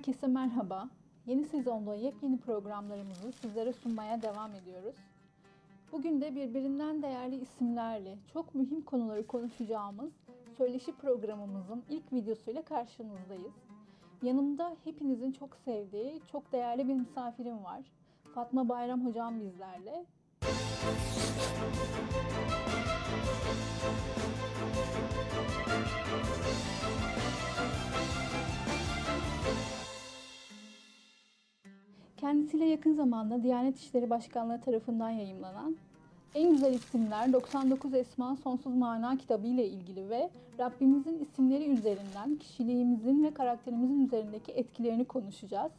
Herkese merhaba. Yeni sezonda yepyeni programlarımızı sizlere sunmaya devam ediyoruz. Bugün de birbirinden değerli isimlerle çok mühim konuları konuşacağımız söyleşi programımızın ilk videosuyla karşınızdayız. Yanımda hepinizin çok sevdiği, çok değerli bir misafirim var. Fatma Bayram hocam bizlerle. Kendisiyle yakın zamanda Diyanet İşleri Başkanlığı tarafından yayımlanan En Güzel İsimler 99 Esma Sonsuz Mana kitabı ile ilgili ve Rabbimizin isimleri üzerinden kişiliğimizin ve karakterimizin üzerindeki etkilerini konuşacağız.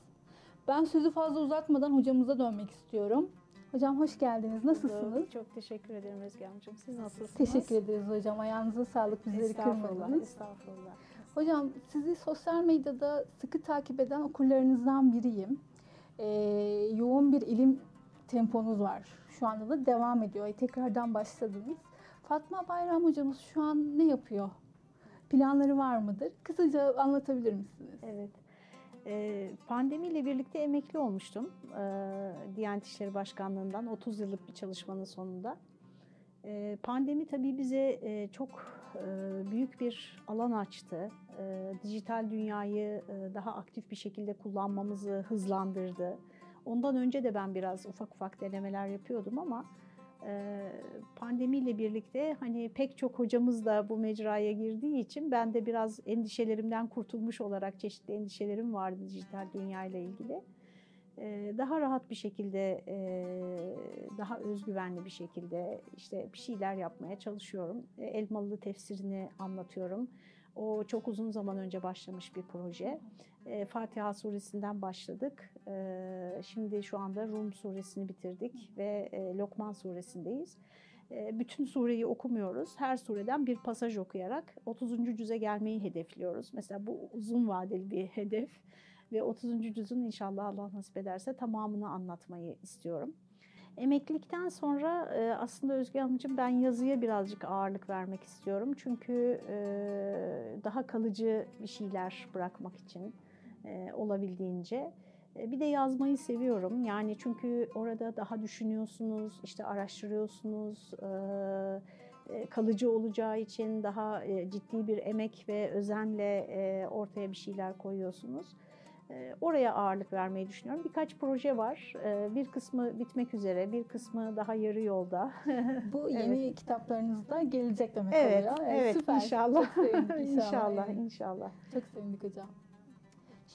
Ben sözü fazla uzatmadan hocamıza dönmek istiyorum. Hocam hoş geldiniz. Nasılsınız? Çok teşekkür ederim Özge Hanımcığım. Siz nasılsınız? Teşekkür ederiz hocam. Ayağınıza sağlık. Bizleri Estağfurullah, kırmadınız. estağfurullah. Hocam sizi sosyal medyada sıkı takip eden okurlarınızdan biriyim. Ee, yoğun bir ilim temponuz var. Şu anda da devam ediyor. Tekrardan başladınız. Fatma Bayram hocamız şu an ne yapıyor? Planları var mıdır? Kısaca anlatabilir misiniz? Evet. Ee, pandemiyle birlikte emekli olmuştum. Ee, Diyanet İşleri Başkanlığı'ndan 30 yıllık bir çalışmanın sonunda. Ee, pandemi tabii bize e, çok e, büyük bir alan açtı. Ee, dijital dünyayı e, daha aktif bir şekilde kullanmamızı hızlandırdı. Ondan önce de ben biraz ufak ufak denemeler yapıyordum ama e, pandemiyle birlikte hani pek çok hocamız da bu mecraya girdiği için ben de biraz endişelerimden kurtulmuş olarak çeşitli endişelerim vardı dijital dünya ile ilgili. Daha rahat bir şekilde, daha özgüvenli bir şekilde işte bir şeyler yapmaya çalışıyorum. E, Elmalı tefsirini anlatıyorum. O çok uzun zaman önce başlamış bir proje. E, Fatiha suresinden başladık. E, Şimdi şu anda Rum suresini bitirdik ve e, Lokman suresindeyiz. Bütün sureyi okumuyoruz. Her sureden bir pasaj okuyarak 30. cüze gelmeyi hedefliyoruz. Mesela bu uzun vadeli bir hedef ve 30. cüzün inşallah Allah nasip ederse tamamını anlatmayı istiyorum. Emeklilikten sonra e, aslında Özge Hanımcığım ben yazıya birazcık ağırlık vermek istiyorum. Çünkü e, daha kalıcı bir şeyler bırakmak için e, olabildiğince. Bir de yazmayı seviyorum. Yani çünkü orada daha düşünüyorsunuz, işte araştırıyorsunuz. kalıcı olacağı için daha ciddi bir emek ve özenle ortaya bir şeyler koyuyorsunuz. E, Oraya ağırlık vermeyi düşünüyorum. Birkaç proje var. E, Bir kısmı bitmek üzere, bir kısmı daha yarı yolda. Bu yeni kitaplarınızda gelecek demek evet, oluyor. evet süper. inşallah. Çok sevindik inşallah, evet. inşallah. Çok sevindik hocam.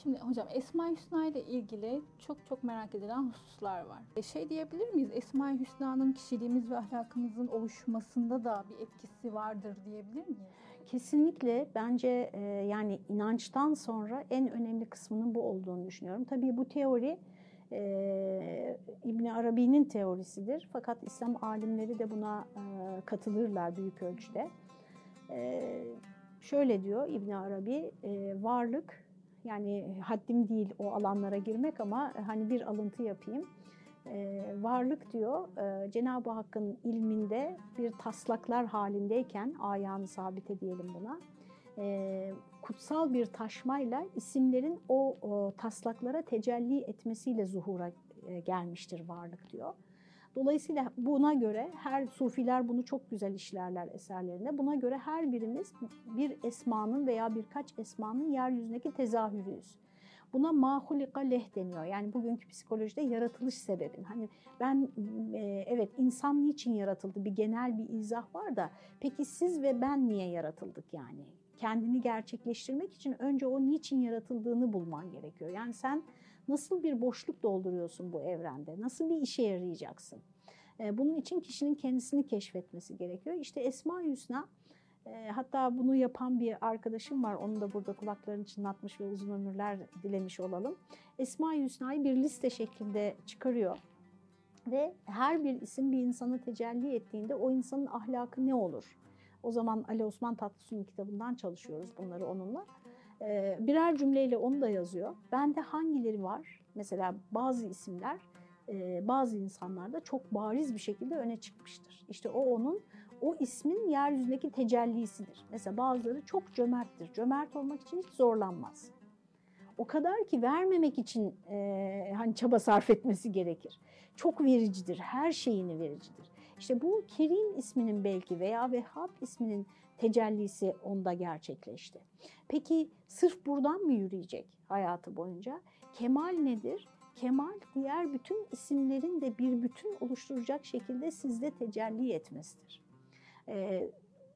Şimdi hocam Esma Hüsna ile ilgili çok çok merak edilen hususlar var. E, Şey diyebilir miyiz? Esma Hüsna'nın kişiliğimiz ve ahlakımızın oluşmasında da bir etkisi vardır diyebilir miyiz? Kesinlikle bence e, yani inançtan sonra en önemli kısmının bu olduğunu düşünüyorum. Tabii bu teori e, İbn Arabi'nin teorisidir. Fakat İslam alimleri de buna e, katılırlar büyük ölçüde. E, şöyle diyor İbn Arabi, e, varlık yani haddim değil o alanlara girmek ama hani bir alıntı yapayım. Ee, varlık diyor e, Cenab-ı Hakk'ın ilminde bir taslaklar halindeyken ayağını sabite diyelim buna. e, kutsal bir taşmayla isimlerin o, o taslaklara tecelli etmesiyle zuhura e, gelmiştir varlık diyor. Dolayısıyla buna göre her sufiler bunu çok güzel işlerler eserlerinde. Buna göre her birimiz bir esmanın veya birkaç esmanın yeryüzündeki tezahürüyüz. Buna mahulika leh deniyor. Yani bugünkü psikolojide yaratılış sebebin. Hani ben e, evet insan niçin yaratıldı bir genel bir izah var da peki siz ve ben niye yaratıldık yani? Kendini gerçekleştirmek için önce o niçin yaratıldığını bulman gerekiyor. Yani sen nasıl bir boşluk dolduruyorsun bu evrende? Nasıl bir işe yarayacaksın? E, Bunun için kişinin kendisini keşfetmesi gerekiyor. İşte Esma-i Hüsna hatta bunu yapan bir arkadaşım var. Onu da burada kulaklarını çınlatmış ve uzun ömürler dilemiş olalım. Esma-i Hüsna'yı bir liste şeklinde çıkarıyor. Ve her bir isim bir insana tecelli ettiğinde o insanın ahlakı ne olur? O zaman Ali Osman Tatlısu'nun kitabından çalışıyoruz bunları onunla. Birer cümleyle onu da yazıyor. Bende hangileri var? Mesela bazı isimler bazı insanlarda çok bariz bir şekilde öne çıkmıştır. İşte o onun o ismin yeryüzündeki tecellisidir. Mesela bazıları çok cömerttir. Cömert olmak için hiç zorlanmaz. O kadar ki vermemek için e, hani çaba sarf etmesi gerekir. Çok vericidir, her şeyini vericidir. İşte bu Kerim isminin belki veya Vehhab isminin tecellisi onda gerçekleşti. Peki sırf buradan mı yürüyecek hayatı boyunca? Kemal nedir? Kemal diğer bütün isimlerin de bir bütün oluşturacak şekilde sizde tecelli etmesidir. Ee,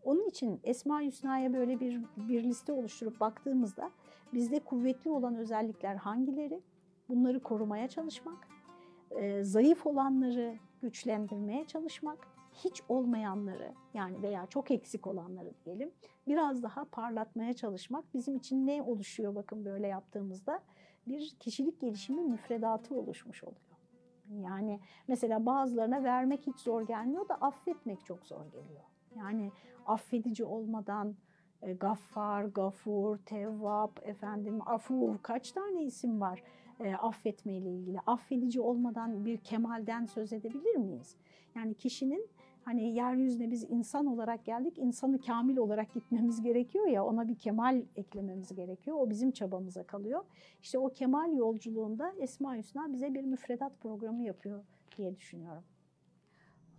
onun için Esma Hüsna'ya böyle bir, bir liste oluşturup baktığımızda bizde kuvvetli olan özellikler hangileri? Bunları korumaya çalışmak, e, zayıf olanları güçlendirmeye çalışmak, hiç olmayanları yani veya çok eksik olanları diyelim biraz daha parlatmaya çalışmak bizim için ne oluşuyor bakın böyle yaptığımızda bir kişilik gelişimi müfredatı oluşmuş oluyor. Yani mesela bazılarına vermek hiç zor gelmiyor da affetmek çok zor geliyor. Yani affedici olmadan e, gaffar, gafur, tevvap, efendim afuv kaç tane isim var e, affetme ile ilgili. Affedici olmadan bir kemalden söz edebilir miyiz? Yani kişinin hani yeryüzüne biz insan olarak geldik, insanı kamil olarak gitmemiz gerekiyor ya ona bir kemal eklememiz gerekiyor. O bizim çabamıza kalıyor. İşte o kemal yolculuğunda Esma Hüsna bize bir müfredat programı yapıyor diye düşünüyorum.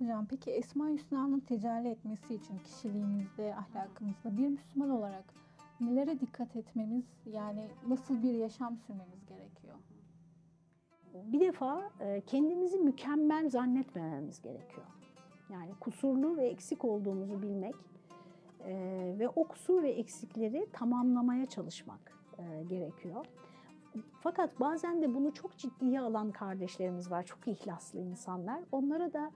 Hocam peki Esma Hüsna'nın tecelli etmesi için kişiliğimizde, ahlakımızda bir Müslüman olarak nelere dikkat etmemiz yani nasıl bir yaşam sürmemiz gerekiyor? Bir defa e, kendimizi mükemmel zannetmememiz gerekiyor. Yani kusurlu ve eksik olduğumuzu bilmek e, ve o kusur ve eksikleri tamamlamaya çalışmak e, gerekiyor. Fakat bazen de bunu çok ciddiye alan kardeşlerimiz var, çok ihlaslı insanlar. Onlara da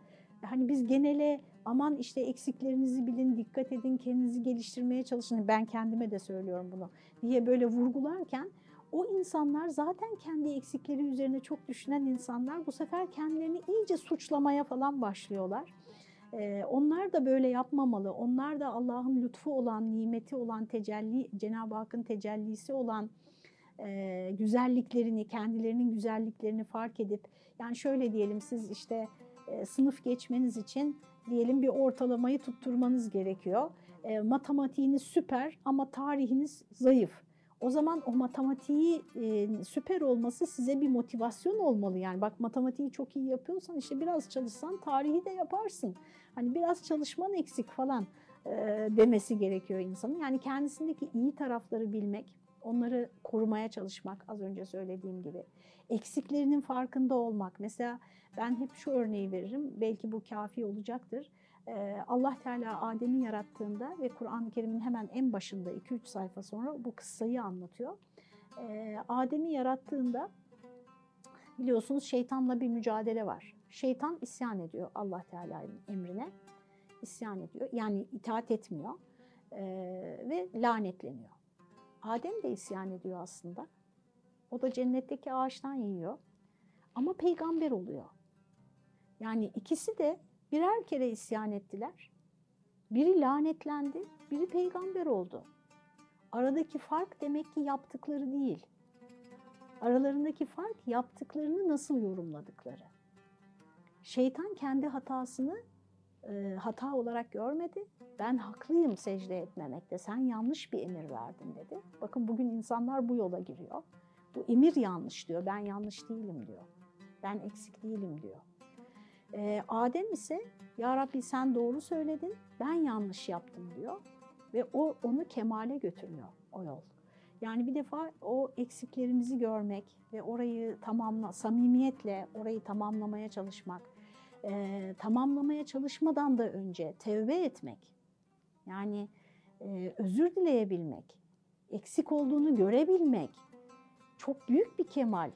hani biz genele aman işte eksiklerinizi bilin, dikkat edin, kendinizi geliştirmeye çalışın. Ben kendime de söylüyorum bunu diye böyle vurgularken o insanlar zaten kendi eksikleri üzerine çok düşünen insanlar bu sefer kendilerini iyice suçlamaya falan başlıyorlar. Ee, onlar da böyle yapmamalı. Onlar da Allah'ın lütfu olan, nimeti olan, tecelli, Cenab-ı Hakk'ın tecellisi olan e, güzelliklerini, kendilerinin güzelliklerini fark edip, yani şöyle diyelim siz işte e, sınıf geçmeniz için diyelim bir ortalamayı tutturmanız gerekiyor. E, matematiğiniz süper ama tarihiniz zayıf. O zaman o matematiği e, süper olması size bir motivasyon olmalı. Yani bak matematiği çok iyi yapıyorsan işte biraz çalışsan tarihi de yaparsın. Hani biraz çalışman eksik falan e, demesi gerekiyor insanın. Yani kendisindeki iyi tarafları bilmek, onları korumaya çalışmak az önce söylediğim gibi. Eksiklerinin farkında olmak. Mesela ben hep şu örneği veririm. Belki bu kafi olacaktır. Allah Teala Adem'i yarattığında ve Kur'an-ı Kerim'in hemen en başında 2-3 sayfa sonra bu kıssayı anlatıyor. Adem'i yarattığında biliyorsunuz şeytanla bir mücadele var. Şeytan isyan ediyor Allah Teala'nın emrine. isyan ediyor. Yani itaat etmiyor ve lanetleniyor. Adem de isyan ediyor aslında. O da cennetteki ağaçtan yiyor. Ama peygamber oluyor. Yani ikisi de birer kere isyan ettiler. Biri lanetlendi, biri peygamber oldu. Aradaki fark demek ki yaptıkları değil. Aralarındaki fark yaptıklarını nasıl yorumladıkları. Şeytan kendi hatasını e, hata olarak görmedi. Ben haklıyım secde etmemekte. Sen yanlış bir emir verdin dedi. Bakın bugün insanlar bu yola giriyor. Bu emir yanlış diyor. Ben yanlış değilim diyor. Ben eksik değilim diyor. Ee, Adem ise Ya Rabbi sen doğru söyledin, ben yanlış yaptım diyor. Ve o onu kemale götürüyor o yol. Yani bir defa o eksiklerimizi görmek ve orayı tamamla, samimiyetle orayı tamamlamaya çalışmak, e, tamamlamaya çalışmadan da önce tevbe etmek, yani e, özür dileyebilmek, eksik olduğunu görebilmek çok büyük bir kemal.